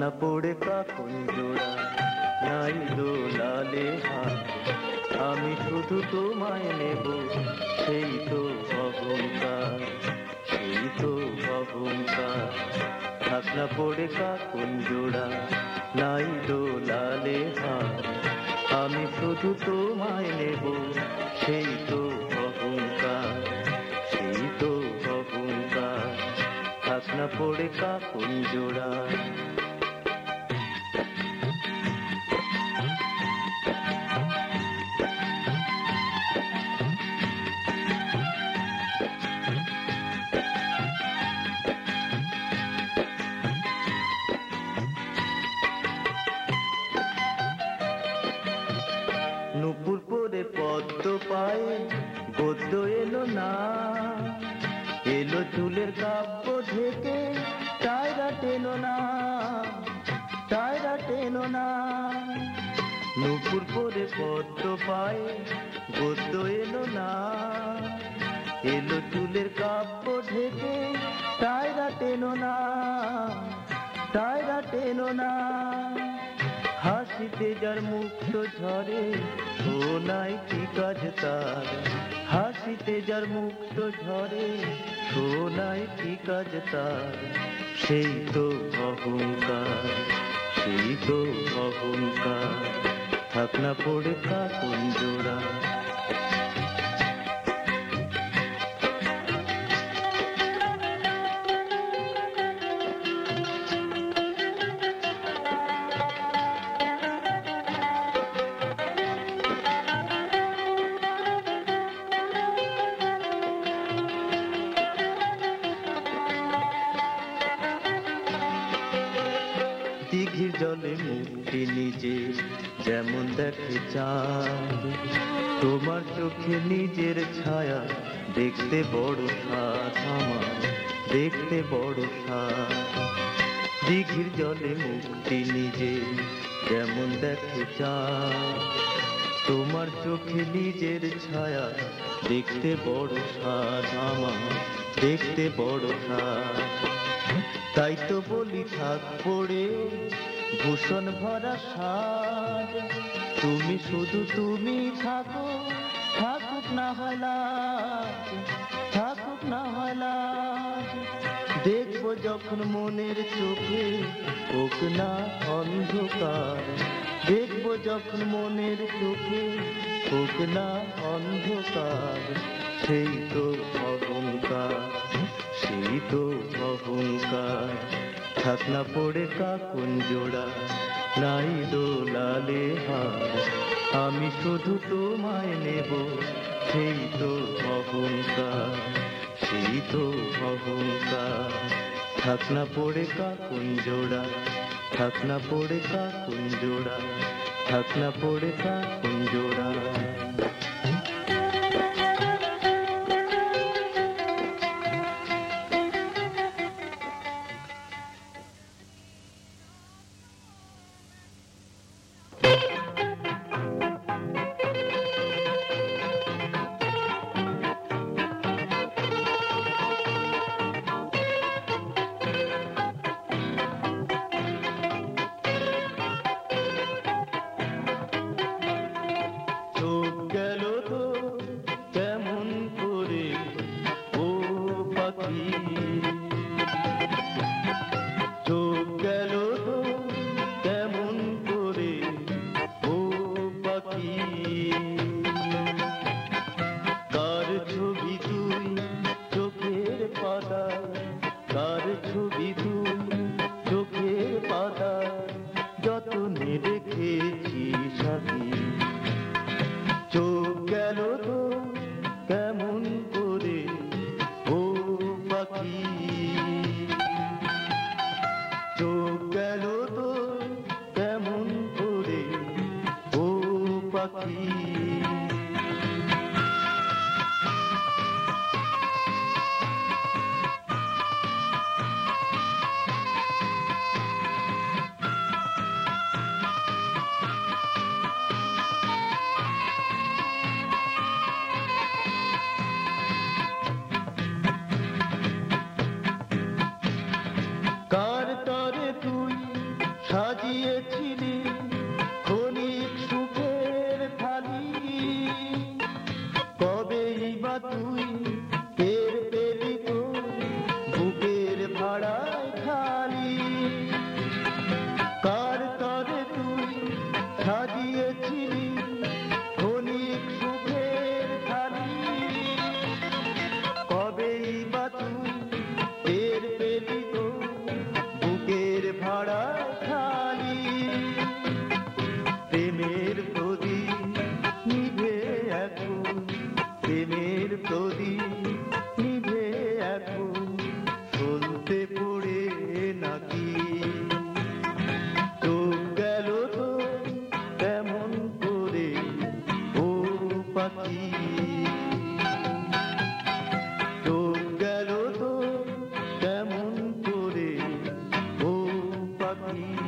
না পড়ে কাকুন জোড়া, নাই দোলালে হাত। আমি শুধু তোমায় নেব, সেই তো অহংকার সেই তো অহংকার থাক না পড়ে কাকুন জোড়া, নাই দোলালে হাত। আমি শুধু তোমায় নেব, সেই তো অহংকার সেই তো অহংকার থাক না পড়ে কাকুন জোড়া না। নুপুর পরে পদ্ম পায়ে গদ্য এলো না। এলো চুলের কাব্য ঢেকে টায়রা টেনো না টায়রা টেনো না। হাসিতে যার মুক্ত ঝরে, ও নাই কি কাজ তার। হাসিতে যার মুক্ত ঝরে, ও নাই কি কাজ তার। সেই তো অহংকার। সেই তো অহংকার। থাক না পড়ে থাকুন জোড়া। চাঁদ। তোমার চোখে নিজের ছায়া, দেখতে বড় সাত আমার, দেখতে বড় সাত দিঘির জলে মুক্তি নিজে যেমন দেখে চাঁদ। তোমার চোখে নিজের ছায়া, দেখতে বড় সাদ আমার, দেখতে বড় সাদ তাই তো বলি থাক পড়ে ভূষণ ভরা সাজ তুমি শুধু তুমি থাকো থাকুক না হলা থাকুক না হলা। দেখব যখন মনের চোখে, হোক না অন্ধকার দেখব যখন মনের চোখে হোক না অন্ধকার, সেই তো অহংকার, সেই তো অহংকার। থাক না পড়ে কাকুন জোড়া, নাই দোলালে হার। আমি শুধু তোমায় নেব, সেই তো অহংকার, সেই তো অহংকার। থাক না পড়ে কাকুন জোড়া থাক না পড়ে কাকুন জোড়া থাক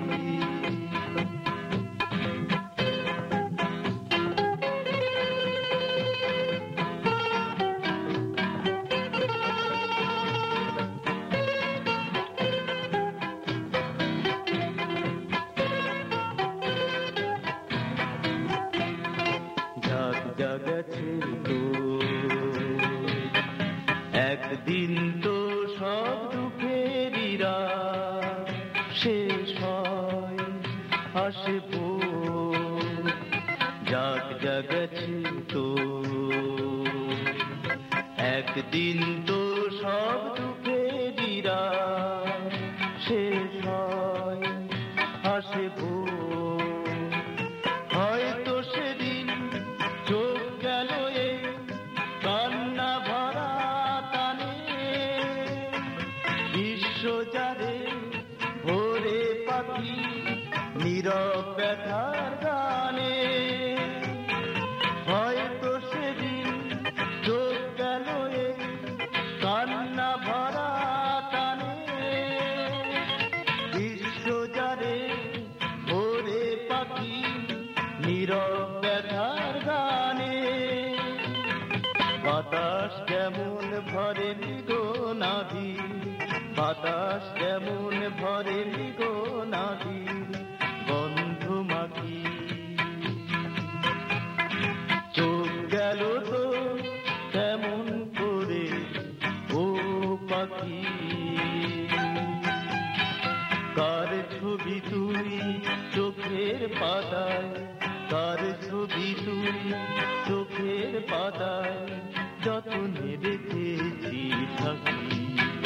পাখি একদিন তো সব বাতাস যেমন ভরে গো নাভি, বাতাস যেমন ভরে গো নাভি, বন্ধু মাখি চোখ গেল তো তেমন করে, ও পাখি। কার ছবি তুই চোখের পাতায়, কার ছবি তুই চোখের পাতায়? যতনে রেখেছি থাকি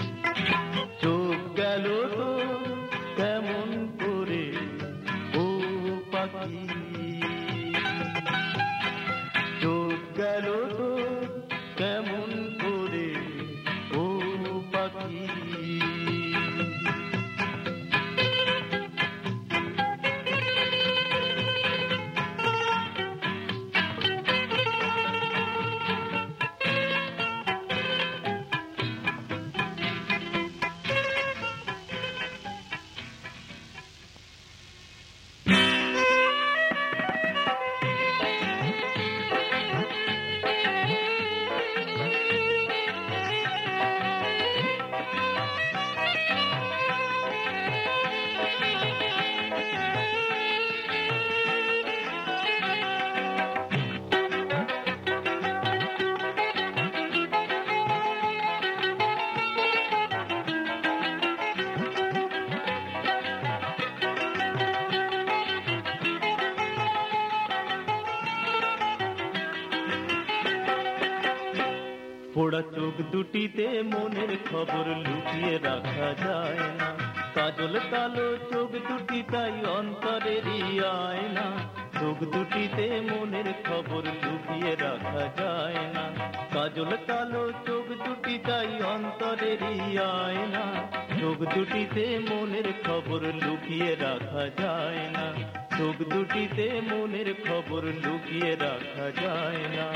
দুটিতে মনের খবর লুকিয়ে রাখা যায় না। কাজল কালো চোখ দুটি তাই অন্তরেরই আয়না। চোখ দুটিতে মনের খবর লুকিয়ে রাখা যায় না। কাজল কালো চোখ দুটি তাই অন্তরেরই আয়না। চোখ দুটিতে মনের খবর লুকিয়ে রাখা যায় না। চোখ দুটিতে মনের খবর লুকিয়ে রাখা যায় না।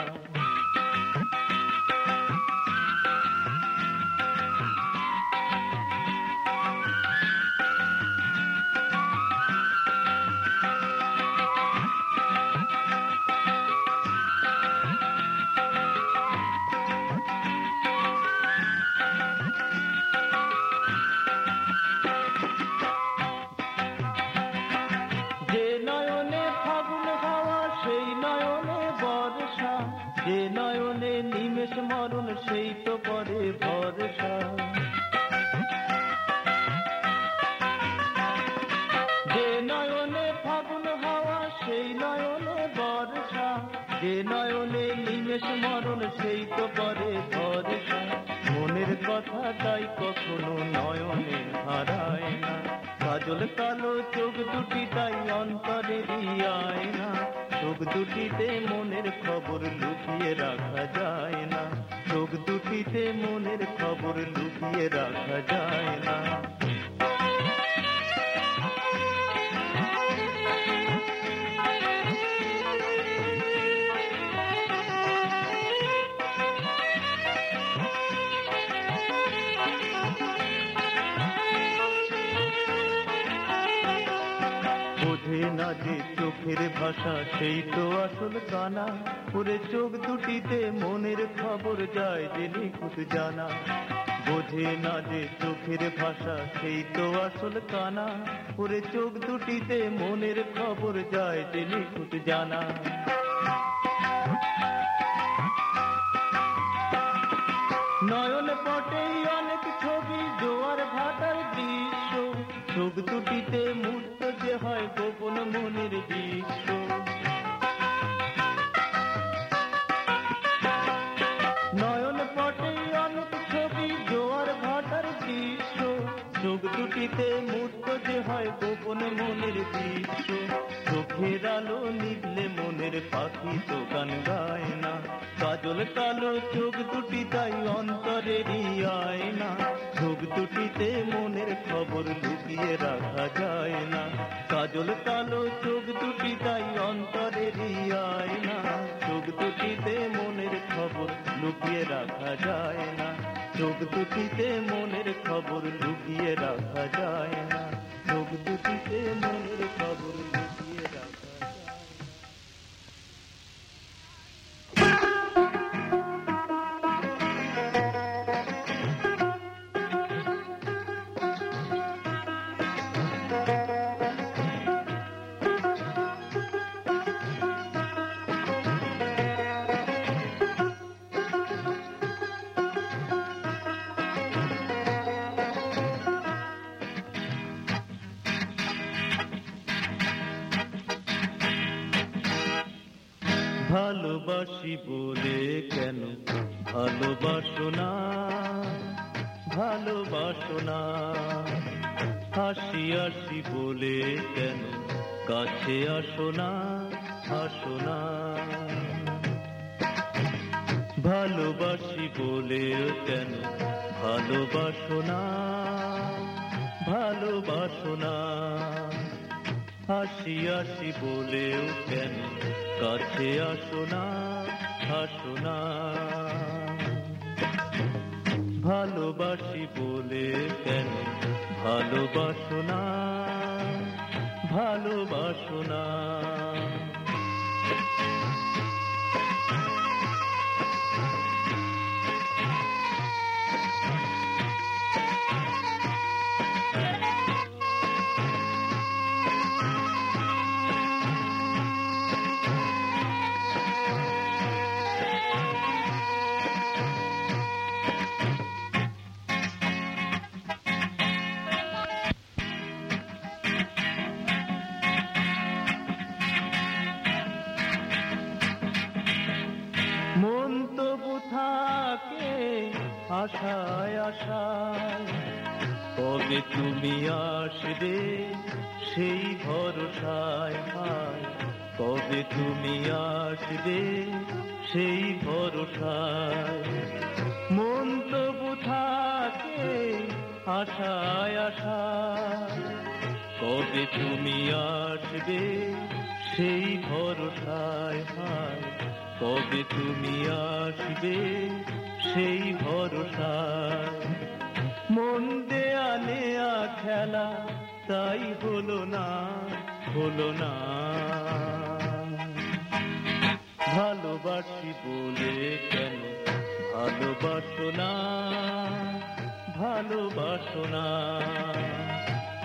মনের কথা তাই কখনো নয়নে হারায় না। কাজল কালো চোখ দুটি তাই অন্তরে দিয়ায় না। চোখ দুটিতে মনের খবর লুকিয়ে রাখা যায় না। চোখ দুটিতে মনের খবর লুকিয়ে রাখা যায় না। যে চোখের ভাষা, সেই তো আসল কানা ওরে চোখ দুটিতে মনের খবর যায় যে নিখুঁত জানা। বোঝে না যে চোখের ভাষা, সেই তো আসল কানা। ওরে চোখ দুটিতে মনের খবর যায় যে নিখুঁত জানা। নয়ন পটে অনেক ছবি, জোয়ার ভাটার চোখ দুটিতে মূর্ত যে হয় গোপন মনের দৃশ্য। চোখ দুটিতে মূর্ত যে হয় গোপন মনের দৃশ্য। চোখের আলো নিবলে মনের পাখি তো গান গায় না। কাজল কালো চোখ দুটি তাই অন্তরেরই আয় না চোখ দুটিতে মনের খবর লুকিয়ে রাখা যায় না। কাজল কালো চোখ দুটি তাই অন্তরেরই আয় না চোখ দুটিতে মনের খবর লুকিয়ে রাখা যায় না। চোখ দুটিতে মনের খবর লুকিয়ে রাখা যায় না। চোখ দুটিতে মনের খবর লুকিয়ে ভালোবাসি বলে কেন? ভালোবাসো না ভালোবাসো না। হাসি হাসি বলে কেন? কাছে আসো না আসো না। ভালোবাসি বলে কেন? ভালোবাসো না ভালোবাসো না। হাসি হাসি বলেও কেন? কাছে আসো না শোনা ভালোবাসি বলে কেন ভালোবাসো না? ভালোবাসো না। কবে তুমি আসবে, সেই ভরসায় হায় কবে তুমি আসবে, সেই ভরসায়। মন তবু থাকে আশায় আশায়। কবে তুমি আসবে, সেই ভরসায় হায় কবে তুমি আসবে, সেই ভরসায়। মন দেয়া নেয়া খেলা, তাই হলো না হলো না। ভালোবাসি বলে কেন ভালোবাসো না? ভালোবাসো না।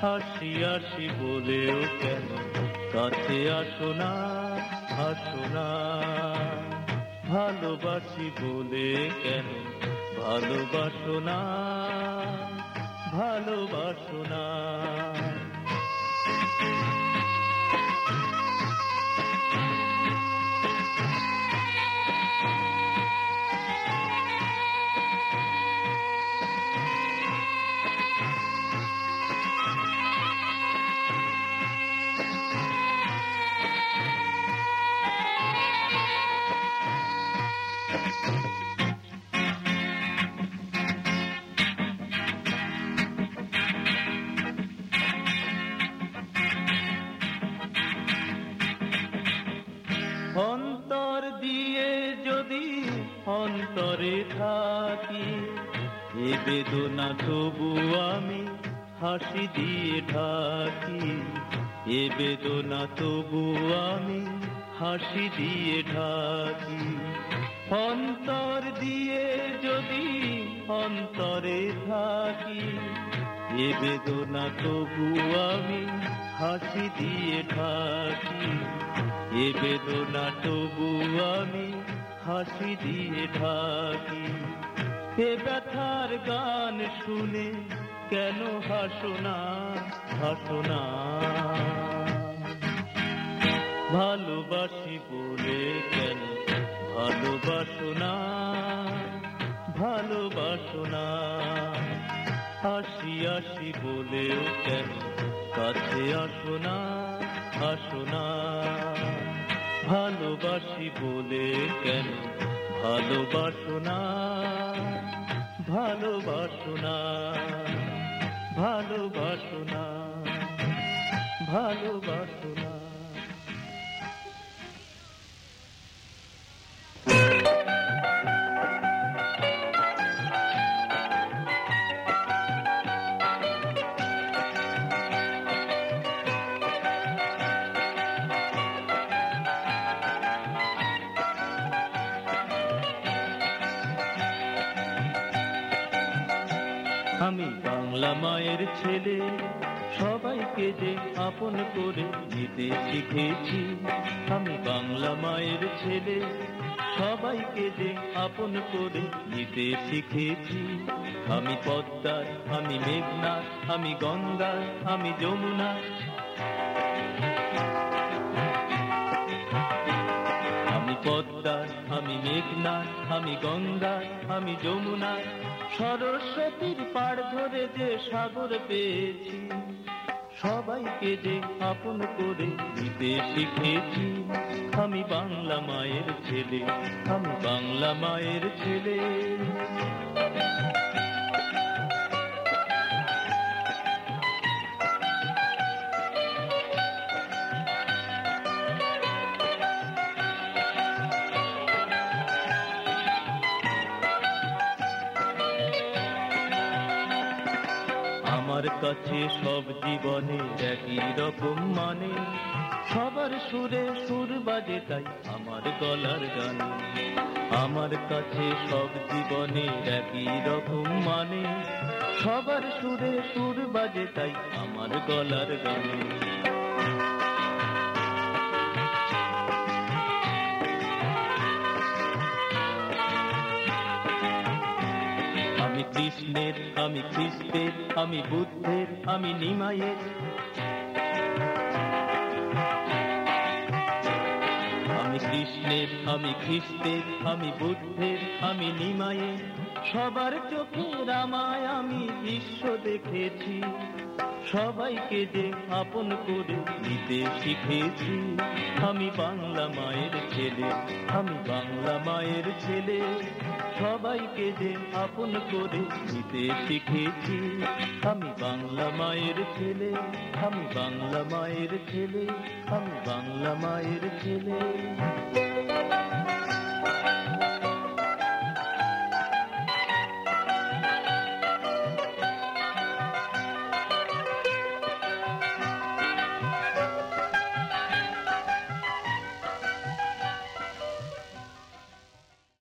হাসি হাসি বলেও কেন কাছে আসো না আসো না। ভালোবাসি বলে কেন ভালোবাসো না ভালোবাসো না। হাসি দিয়ে ঢাকি এ বেদনা তবু আমি হাসি দিয়ে ঢাকি। অন্তর দিয়ে যদি অন্তরে থাকি এ বেদনা তবু আমি হাসি দিয়ে ঢাকি। এ বেদনা তবু আমি হাসি দিয়ে ঢাকি। এ ব্যথার গান শুনে কেন হাসো না হাসো না? ভালোবাসি বলে কেন ভালোবাসো না? ভালোবাসো না। হাসি আসি বলেও কেন কাছে আসো না আসো না? ভালোবাসি বলে কেন ভালোবাসো না। ভালোবাসো না ভালোবাসো না। আমি বাংলা মায়ের ছেলে। সবাইকে যে আপন করে নিতে শিখেছি। আমি বাংলা মায়ের ছেলে। সবাইকে যে আপন করে নিতে শিখেছি। আমি পদ্মার, আমি মেঘনার, আমি গঙ্গার, আমি যমুনা আমি পদ্মার, আমি মেঘনার, আমি গঙ্গার, আমি যমুনার। সরস্বতীর পাড় ধরে যে সাগর পেয়েছি, সবাইকে যে আপন করে দিতে শিখেছি। আমি বাংলা মায়ের ছেলে, আমি বাংলা মায়ের ছেলে। কাছে সব জীবনে একই রকম মানে। সবার সুরে সুর বাজে তাই আমার গলার গান। আমার কাছে সব জীবনে একই রকম মানে। সবার সুরে সুর বাজে তাই আমার গলার গানে। কৃষ্ণের, আমি খ্রিস্টের, আমি বুদ্ধের, আমি নিমায়ের আমি কৃষ্ণের, আমি খ্রিস্টের, আমি বুদ্ধের, আমি নিমায়ের সবার চোখে রামায় আমি বিশ্ব দেখেছি। সবাইকে যে আপন করে দিতে শিখেছি। আমি বাংলা মায়ের ছেলে, আমি বাংলা মায়ের ছেলে। সবাইকে যে আপন করে দিতে শিখেছি। আমি বাংলা মায়ের ছেলে, আমি বাংলা মায়ের ছেলে, আমি বাংলা মায়ের ছেলে।